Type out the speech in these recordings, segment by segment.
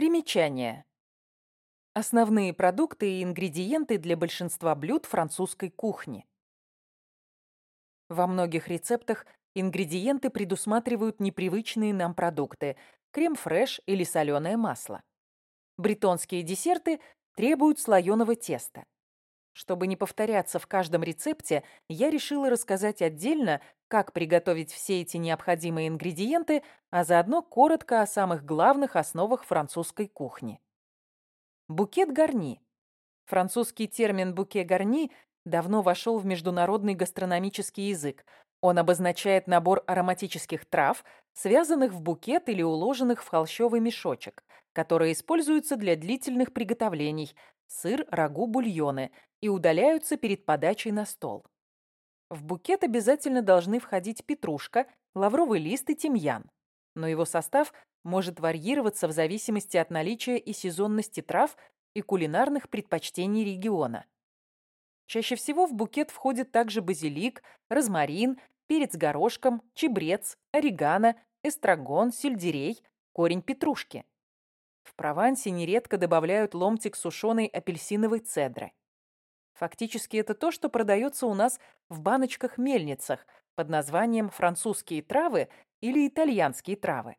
Примечание. Основные продукты и ингредиенты для большинства блюд французской кухни. Во многих рецептах ингредиенты предусматривают непривычные нам продукты – крем-фреш или соленое масло. Бретонские десерты требуют слоеного теста. Чтобы не повторяться в каждом рецепте, я решила рассказать отдельно, как приготовить все эти необходимые ингредиенты, а заодно коротко о самых главных основах французской кухни. Букет гарни. Французский термин «буке гарни» давно вошел в международный гастрономический язык. Он обозначает набор ароматических трав, связанных в букет или уложенных в холщовый мешочек, которые используются для длительных приготовлений – сыр, рагу, бульоны – и удаляются перед подачей на стол. В букет обязательно должны входить петрушка, лавровый лист и тимьян, но его состав может варьироваться в зависимости от наличия и сезонности трав и кулинарных предпочтений региона. Чаще всего в букет входит также базилик, розмарин, перец горошком, чебрец, орегано, эстрагон, сельдерей, корень петрушки. В Провансе нередко добавляют ломтик сушеной апельсиновой цедры. Фактически это то, что продается у нас в баночках-мельницах под названием французские травы или итальянские травы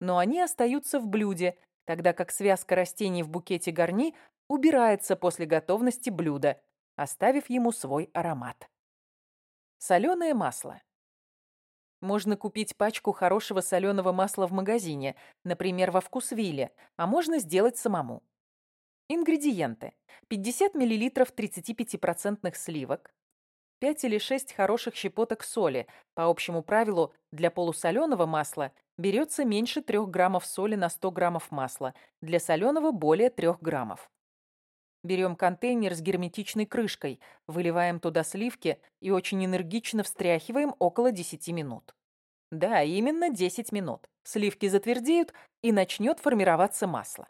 но они остаются в блюде, тогда как связка растений в букете гарни убирается после готовности блюда, оставив ему свой аромат. Соленое масло. Можно купить пачку хорошего соленого масла в магазине, например, во Вкусвилле, а можно сделать самому. Ингредиенты. 50 мл 35% сливок, 5 или 6 хороших щепоток соли. По общему правилу, для полусоленого масла берется меньше 3 граммов соли на 100 граммов масла, для соленого более 3 граммов. Берем контейнер с герметичной крышкой, выливаем туда сливки и очень энергично встряхиваем около 10 минут. Да, именно 10 минут. Сливки затвердеют и начнет формироваться масло.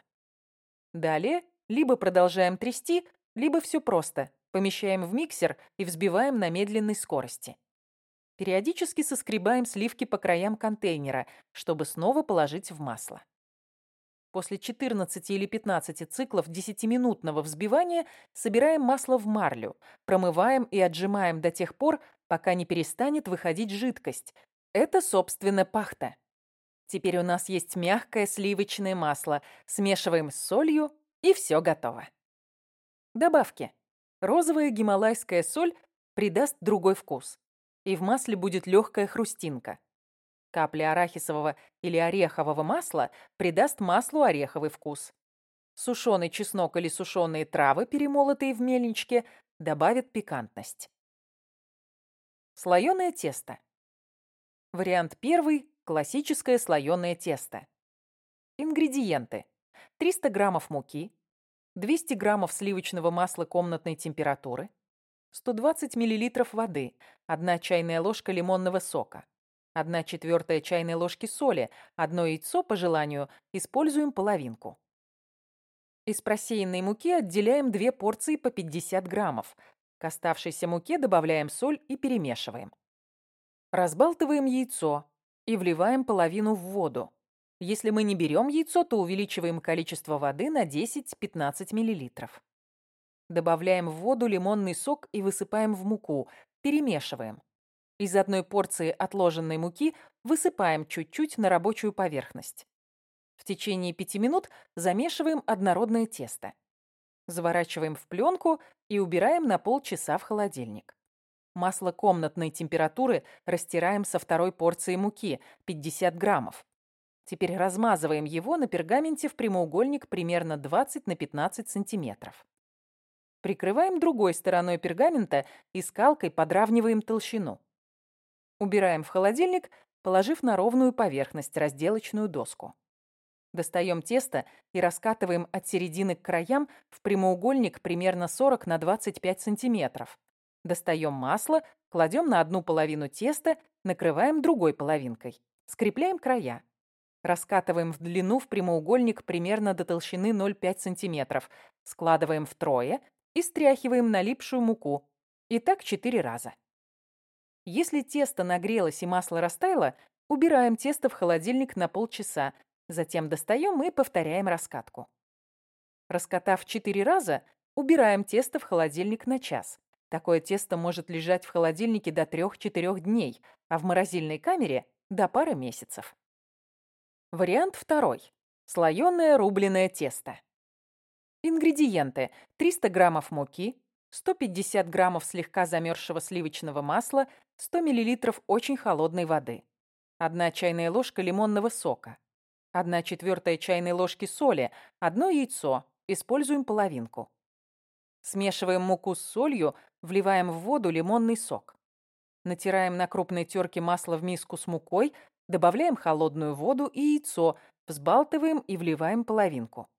Далее либо продолжаем трясти, либо все просто. Помещаем в миксер и взбиваем на медленной скорости. Периодически соскребаем сливки по краям контейнера, чтобы снова положить в масло. После 14 или 15 циклов 10-минутного взбивания собираем масло в марлю, промываем и отжимаем до тех пор, пока не перестанет выходить жидкость. Это, собственно, пахта. Теперь у нас есть мягкое сливочное масло. Смешиваем с солью, и все готово. Добавки. Розовая гималайская соль придаст другой вкус, и в масле будет легкая хрустинка. Капля арахисового или орехового масла придаст маслу ореховый вкус. Сушеный чеснок или сушеные травы, перемолотые в мельничке, добавят пикантность. Слоеное тесто. Вариант первый – классическое слоеное тесто. Ингредиенты. 300 граммов муки, 200 граммов сливочного масла комнатной температуры, 120 миллилитров воды, 1 чайная ложка лимонного сока, 1 четвертая чайной ложки соли, одно яйцо, по желанию, используем половинку. Из просеянной муки отделяем две порции по 50 граммов. К оставшейся муке добавляем соль и перемешиваем. Разбалтываем яйцо и вливаем половину в воду. Если мы не берем яйцо, то увеличиваем количество воды на 10-15 мл. Добавляем в воду лимонный сок и высыпаем в муку. Перемешиваем. Из одной порции отложенной муки высыпаем чуть-чуть на рабочую поверхность. В течение 5 минут замешиваем однородное тесто. Заворачиваем в пленку и убираем на полчаса в холодильник. Масло комнатной температуры растираем со второй порции муки, 50 граммов. Теперь размазываем его на пергаменте в прямоугольник примерно 20 на 15 сантиметров. Прикрываем другой стороной пергамента и скалкой подравниваем толщину. Убираем в холодильник, положив на ровную поверхность разделочную доску. Достаем тесто и раскатываем от середины к краям в прямоугольник примерно 40 на 25 сантиметров. Достаем масло, кладем на одну половину теста, накрываем другой половинкой. Скрепляем края. Раскатываем в длину в прямоугольник примерно до толщины 0,5 см. Складываем втрое и стряхиваем налипшую муку. И так 4 раза. Если тесто нагрелось и масло растаяло, убираем тесто в холодильник на полчаса. Затем достаем и повторяем раскатку. Раскатав 4 раза, убираем тесто в холодильник на час. Такое тесто может лежать в холодильнике до 3-4 дней, а в морозильной камере – до пары месяцев. Вариант второй. Слоёное рубленое тесто. Ингредиенты. 300 граммов муки, 150 граммов слегка замерзшего сливочного масла, 100 миллилитров очень холодной воды, 1 чайная ложка лимонного сока, 1 четвертая чайной ложки соли, одно яйцо, используем половинку. Смешиваем муку с солью, вливаем в воду лимонный сок. Натираем на крупной терке масло в миску с мукой, добавляем холодную воду и яйцо, взбалтываем и вливаем половинку.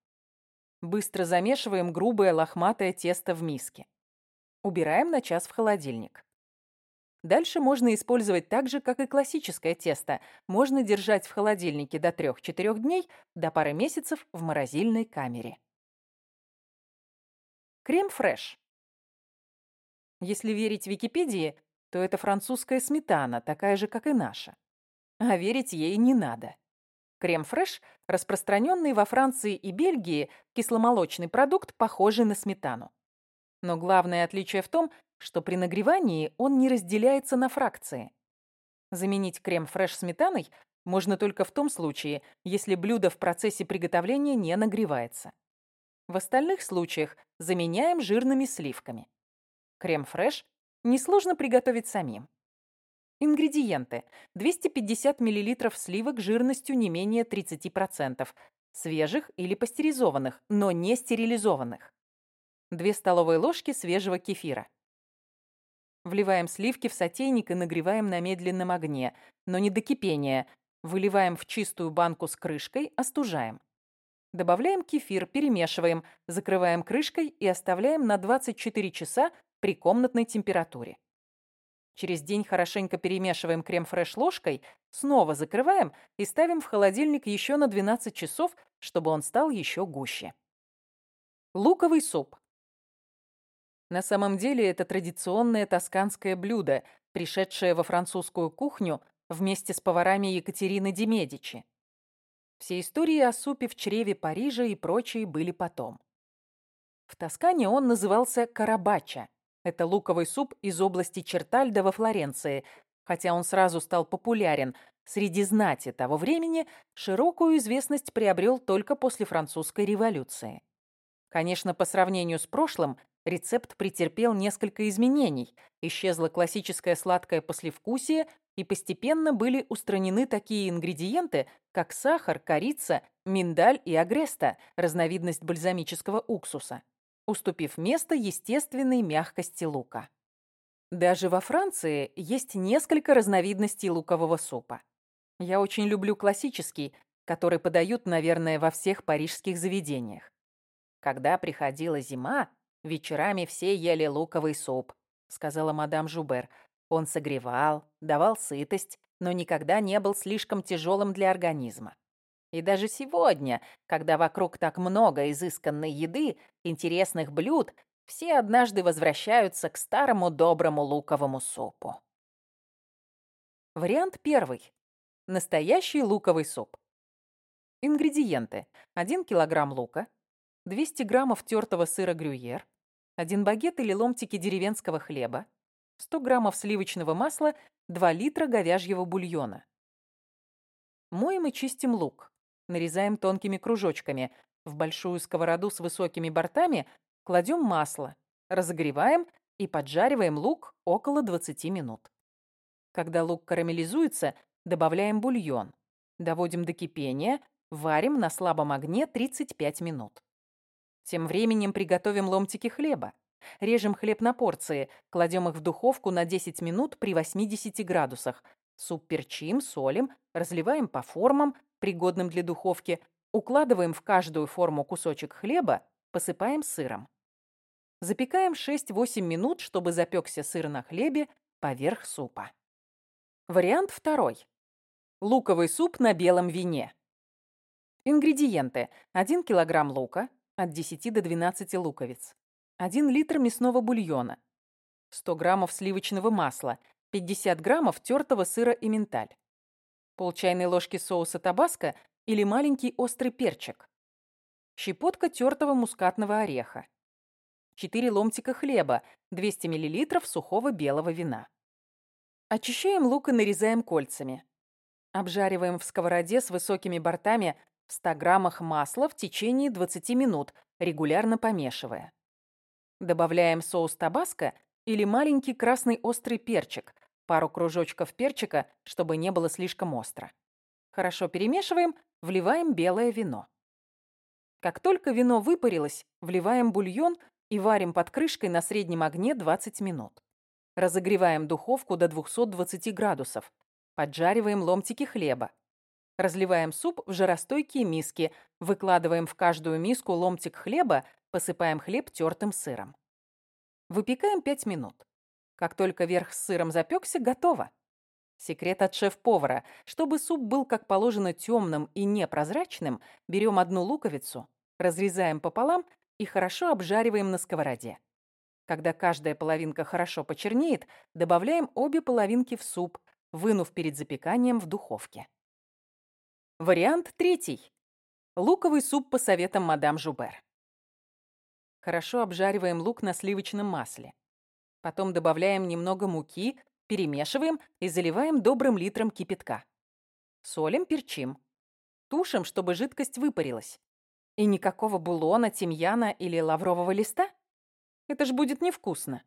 Быстро замешиваем грубое лохматое тесто в миске. Убираем на час в холодильник. Дальше можно использовать так же, как и классическое тесто. Можно держать в холодильнике до 3-4 дней, до пары месяцев в морозильной камере. Крем-фреш. Если верить Википедии, то это французская сметана, такая же, как и наша. А верить ей не надо. Крем-фреш – распространенный во Франции и Бельгии кисломолочный продукт, похожий на сметану. Но главное отличие в том, что при нагревании он не разделяется на фракции. Заменить крем-фреш сметаной можно только в том случае, если блюдо в процессе приготовления не нагревается. В остальных случаях заменяем жирными сливками. Крем-фреш несложно приготовить самим. Ингредиенты. 250 мл сливок жирностью не менее 30%, свежих или пастеризованных, но не стерилизованных. 2 столовые ложки свежего кефира. Вливаем сливки в сотейник и нагреваем на медленном огне, но не до кипения. Выливаем в чистую банку с крышкой, остужаем. Добавляем кефир, перемешиваем, закрываем крышкой и оставляем на 24 часа при комнатной температуре. Через день хорошенько перемешиваем крем-фреш ложкой, снова закрываем и ставим в холодильник еще на 12 часов, чтобы он стал еще гуще. Луковый суп. На самом деле это традиционное тосканское блюдо, пришедшее во французскую кухню вместе с поварами Екатерины де Медичи. Все истории о супе в чреве Парижа и прочие были потом. В Тоскане он назывался карабача. Это луковый суп из области Чертальда во Флоренции. Хотя он сразу стал популярен среди знати того времени, широкую известность приобрел только после французской революции. Конечно, по сравнению с прошлым, рецепт претерпел несколько изменений. Исчезло классическое сладкое послевкусие, и постепенно были устранены такие ингредиенты, как сахар, корица, миндаль и агреста, разновидность бальзамического уксуса, уступив место естественной мягкости лука. Даже во Франции есть несколько разновидностей лукового супа. Я очень люблю классический, который подают, наверное, во всех парижских заведениях. Когда приходила зима, вечерами все ели луковый суп, сказала мадам Жубер. Он согревал, давал сытость, но никогда не был слишком тяжелым для организма. И даже сегодня, когда вокруг так много изысканной еды, интересных блюд, все однажды возвращаются к старому доброму луковому супу. Вариант первый. Настоящий луковый суп. Ингредиенты. 1 килограмм лука, 200 граммов тертого сыра грюйер, 1 багет или ломтики деревенского хлеба, 100 граммов сливочного масла, 2 литра говяжьего бульона. Моем и чистим лук. Нарезаем тонкими кружочками. В большую сковороду с высокими бортами кладем масло, разогреваем и поджариваем лук около 20 минут. Когда лук карамелизуется, добавляем бульон. Доводим до кипения, варим на слабом огне 35 минут. Тем временем приготовим ломтики хлеба. Режем хлеб на порции, кладем их в духовку на 10 минут при 80 градусах. Суп перчим, солим, разливаем по формам, пригодным для духовки, укладываем в каждую форму кусочек хлеба, посыпаем сыром. Запекаем 6-8 минут, чтобы запекся сыр на хлебе поверх супа. Вариант второй. Луковый суп на белом вине. Ингредиенты. 1 килограмм лука, от 10 до 12 луковиц, 1 литр мясного бульона, 100 граммов сливочного масла, 50 граммов тертого сыра и минталь, пол чайной ложки соуса табаско, или маленький острый перчик, щепотка тертого мускатного ореха, 4 ломтика хлеба, 200 мл сухого белого вина. Очищаем лук и нарезаем кольцами. Обжариваем в сковороде с высокими бортами в 100 граммах масла в течение 20 минут, регулярно помешивая. Добавляем соус табаско или маленький красный острый перчик, пару кружочков перчика, чтобы не было слишком остро. Хорошо перемешиваем, вливаем белое вино. Как только вино выпарилось, вливаем бульон и варим под крышкой на среднем огне 20 минут. Разогреваем духовку до 220 градусов. Поджариваем ломтики хлеба. Разливаем суп в жаростойкие миски, выкладываем в каждую миску ломтик хлеба, посыпаем хлеб тертым сыром. Выпекаем 5 минут. Как только верх с сыром запекся, готово. Секрет от шеф-повара. Чтобы суп был как положено темным и непрозрачным, берем одну луковицу, разрезаем пополам и хорошо обжариваем на сковороде. Когда каждая половинка хорошо почернеет, добавляем обе половинки в суп, вынув перед запеканием в духовке. Вариант третий. Луковый суп по советам мадам Жубер. Хорошо обжариваем лук на сливочном масле. Потом добавляем немного муки, перемешиваем и заливаем добрым литром кипятка. Солим, перчим. Тушим, чтобы жидкость выпарилась. И никакого булона, тимьяна или лаврового листа? Это ж будет невкусно.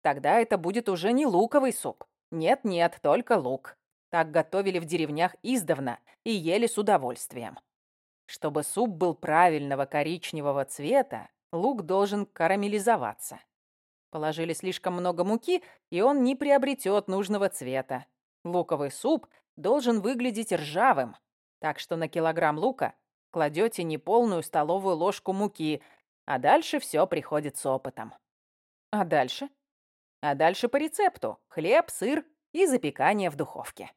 Тогда это будет уже не луковый суп. Нет-нет, только лук. Так готовили в деревнях издавна и ели с удовольствием. Чтобы суп был правильного коричневого цвета, лук должен карамелизоваться. Положили слишком много муки, и он не приобретет нужного цвета. Луковый суп должен выглядеть ржавым, так что на килограмм лука кладете неполную столовую ложку муки, а дальше все приходит с опытом. А дальше? А дальше по рецепту. Хлеб, сыр и запекание в духовке.